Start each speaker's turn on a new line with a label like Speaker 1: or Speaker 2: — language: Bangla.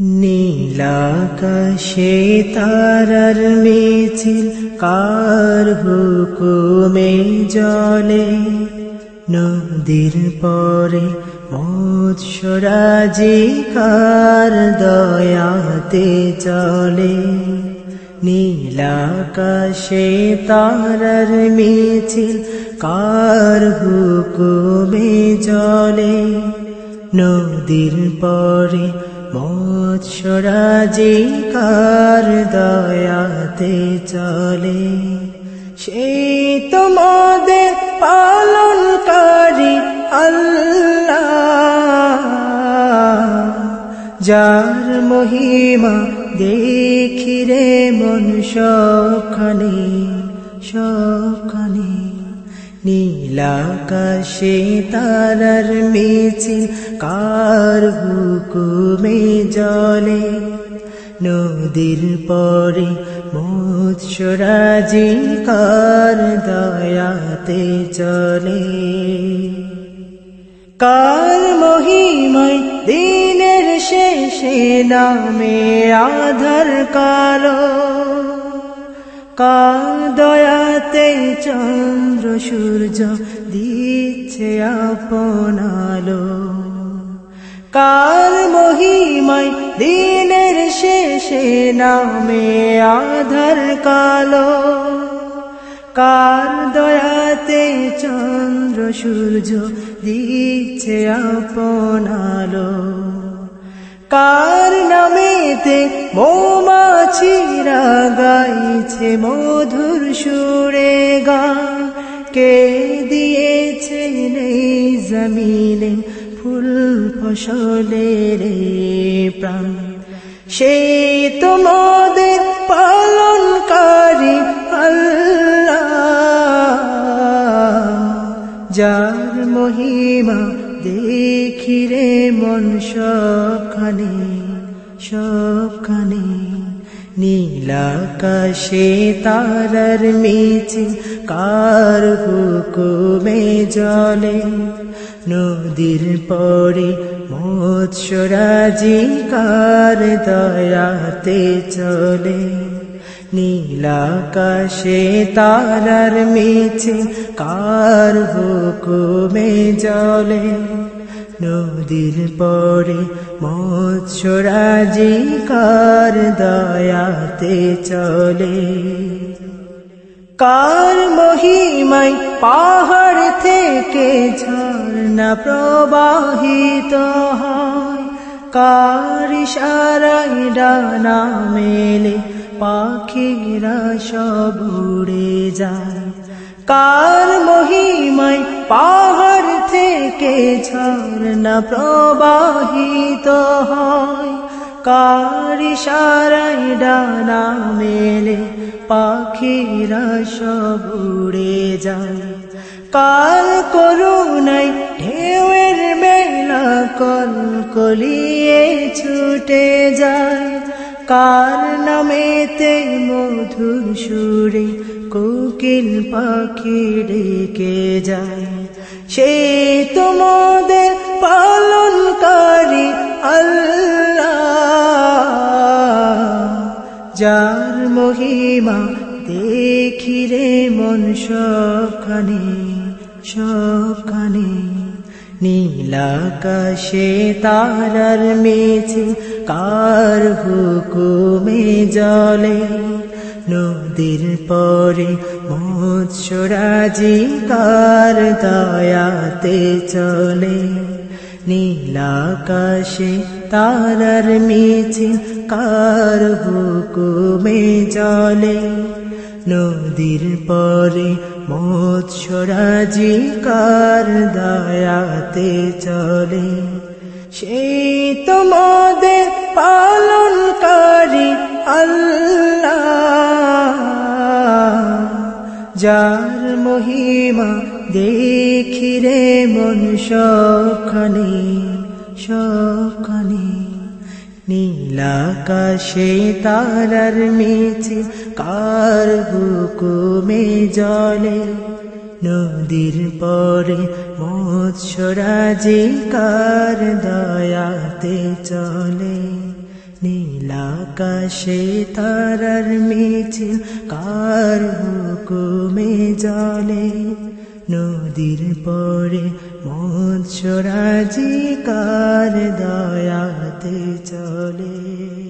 Speaker 1: নীলাকাশে তারার মিছিল, কার হুকুমে জলে? নদীর পরে মৎসরাজি কার দয়াতে চলে? নীলাকাশে তারার মিছিল, কার হুকুমে জলে? নদীর পরে মৎসরাজি কার দয়াতে চলে সেই তোমাদের পালনকারী আল্লাহ। যার মহিমা দেখি রে মন সখানে নীলাকাশে তারার মিছিল, কার হুকুমে জলে? নদীর পরে মৎসরাজি কার দয়াতে চলে? কার মহিমায় দিনের শেষে নামে আধার কালো? কার দয়াতে চন্দ্র সূর্য দিচ্ছে আপনালো কার মহিমায় দিনের শেষে নামে আধার কালো। কার দয়াতে চন্দ্র সূর্য দিচ্ছে আপনালো কার নামেতে মৌমাছিরা গাইছে মধুর সুরে গা? কে দিয়েছে নেই জমিনে ফুল ফসলের প্রাণ? সেই তোমাদের পালনকারী আল্লাহ, যার মহিমা দেখি রে মন সখানে সখানে নীলাকাশে তারার মিছিল কার হুকুমে জলে? নদীর পরে মৎসরাজি কার দয়াতে চলে? নীলাকাশে তারার মিছিল কার হুকুমে জলে? নদীর পরে মৎসরাজি কার দয়াতে চলে? কার মহিমাই পাহাড় থেকে ঝর্ণা প্রবাহিত হয়? কার ইশারাই ডানা মেলে পাখিরা সব উড়ে যায়। কার মহিমাই পাহাড় থেকে ঝর্ণা প্রবাহিত হয়। কার ইশারাই ডানা মেলে পাখিরা সব উড়ে যায়। কার করুণাই ঢেউয়ের মেলা কল কলিয়ে ছুটে যায়। কার নামেতে মধুর সুরে কোকিল পাখি ডেকে যায়? সে তোমাদের পালনকারী আল্লাহ। যার মহিমা দেখি রে মন সখানে সখানে। নীলাকাশে তারার মেছে কার হুকুমে জলে? নদীর পরে মৎসরাজি কার দয়াতে চলে? নীলাকাশে তারার মিছে কার হুকুমে জলে? নদীর পরে মৎসরাজি কার দয়াতে চলে? সেই তোমাদের পালনকারী আল্লাহ। যার মহিমা দেখি রে মন সখানে সখানে নীলাকাশে তারার মিছে কার হুকুমে জলে? নদীর পরে মৎসরাজি কার দয়াতে চলে? আকাশে তারার মিছিল কার হুকুমে জলে? নদীর পরে মৎসরাজি কার দয়াতে চলে?